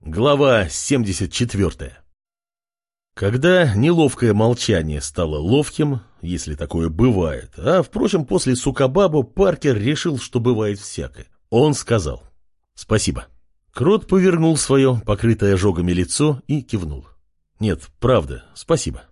Глава 74 Когда неловкое молчание стало ловким, если такое бывает, а, впрочем, после Сукабабу Паркер решил, что бывает всякое, он сказал «Спасибо». Крот повернул свое, покрытое ожогами лицо, и кивнул. «Нет, правда, спасибо».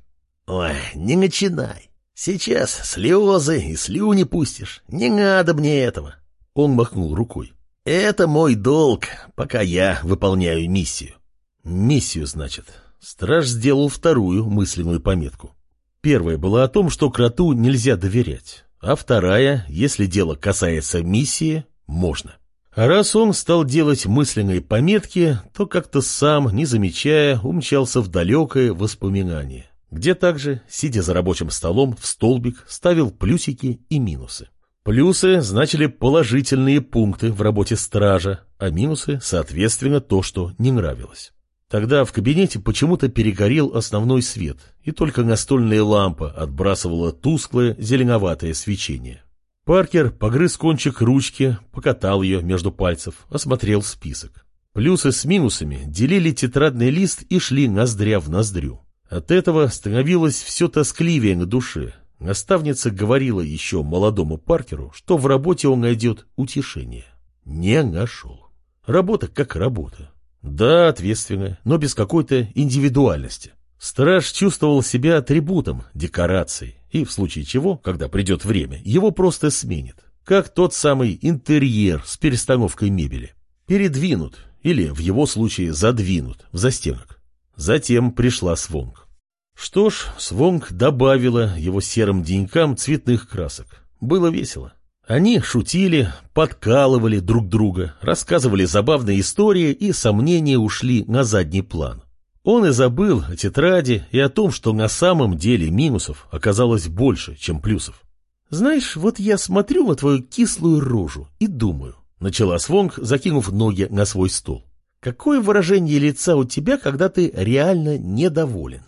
«Ой, не начинай. Сейчас слезы и слюни пустишь. Не надо мне этого». Он махнул рукой. «Это мой долг, пока я выполняю миссию». «Миссию, значит». Страж сделал вторую мысленную пометку. Первая была о том, что кроту нельзя доверять, а вторая, если дело касается миссии, можно. А раз он стал делать мысленные пометки, то как-то сам, не замечая, умчался в далекое воспоминание, где также, сидя за рабочим столом, в столбик ставил плюсики и минусы. Плюсы значили положительные пункты в работе стража, а минусы, соответственно, то, что не нравилось. Тогда в кабинете почему-то перегорел основной свет, и только настольная лампа отбрасывала тусклое зеленоватое свечение. Паркер погрыз кончик ручки, покатал ее между пальцев, осмотрел список. Плюсы с минусами делили тетрадный лист и шли ноздря в ноздрю. От этого становилось все тоскливее на душе, Наставница говорила еще молодому Паркеру, что в работе он найдет утешение. Не нашел. Работа как работа. Да, ответственная, но без какой-то индивидуальности. Страж чувствовал себя атрибутом, декорацией, и в случае чего, когда придет время, его просто сменит. Как тот самый интерьер с перестановкой мебели. Передвинут, или в его случае задвинут, в застенок. Затем пришла Свонг. Что ж, Свонг добавила его серым денькам цветных красок. Было весело. Они шутили, подкалывали друг друга, рассказывали забавные истории, и сомнения ушли на задний план. Он и забыл о тетради и о том, что на самом деле минусов оказалось больше, чем плюсов. «Знаешь, вот я смотрю на твою кислую рожу и думаю», — начала Свонг, закинув ноги на свой стол. «Какое выражение лица у тебя, когда ты реально недоволен?»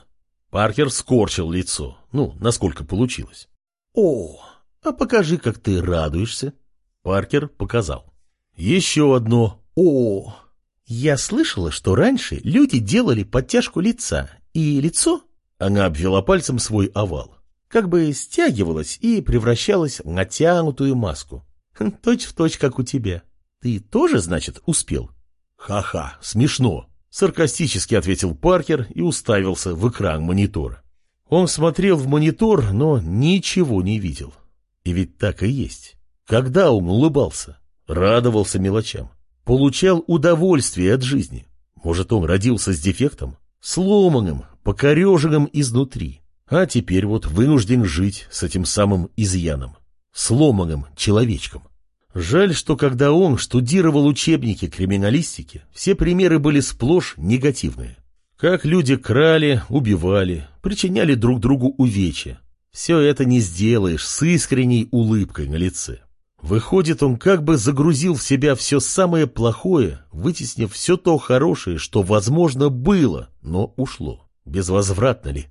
Паркер скорчил лицо, ну, насколько получилось. «О, а покажи, как ты радуешься». Паркер показал. «Еще одно «О». Я слышала, что раньше люди делали подтяжку лица, и лицо...» Она обвела пальцем свой овал. Как бы стягивалось и превращалось в натянутую маску. Точь в точь, как у тебя. Ты тоже, значит, успел? Ха-ха, смешно. Саркастически ответил Паркер и уставился в экран монитора. Он смотрел в монитор, но ничего не видел. И ведь так и есть. Когда он улыбался, радовался мелочам, получал удовольствие от жизни. Может, он родился с дефектом, сломанным, покореженным изнутри, а теперь вот вынужден жить с этим самым изъяном, сломанным человечком. Жаль, что когда он штудировал учебники криминалистики, все примеры были сплошь негативные. Как люди крали, убивали, причиняли друг другу увечья. Все это не сделаешь с искренней улыбкой на лице. Выходит, он как бы загрузил в себя все самое плохое, вытеснив все то хорошее, что, возможно, было, но ушло. Безвозвратно ли?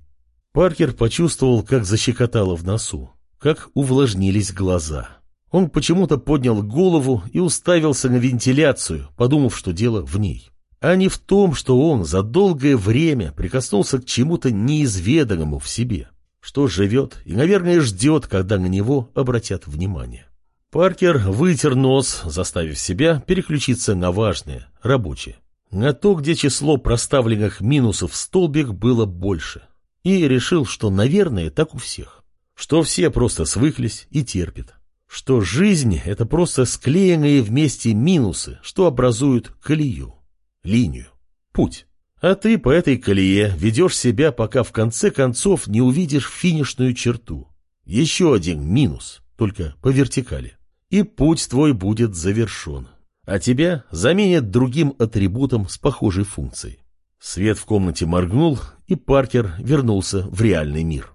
Паркер почувствовал, как защекотало в носу, как увлажнились глаза. Он почему-то поднял голову и уставился на вентиляцию, подумав, что дело в ней. А не в том, что он за долгое время прикоснулся к чему-то неизведанному в себе, что живет и, наверное, ждет, когда на него обратят внимание. Паркер вытер нос, заставив себя переключиться на важное, рабочее. На то, где число проставленных минусов в столбик было больше. И решил, что, наверное, так у всех. Что все просто свыклись и терпят что жизнь — это просто склеенные вместе минусы, что образуют колею, линию, путь. А ты по этой колее ведешь себя, пока в конце концов не увидишь финишную черту. Еще один минус, только по вертикали. И путь твой будет завершен. А тебя заменят другим атрибутом с похожей функцией. Свет в комнате моргнул, и Паркер вернулся в реальный мир.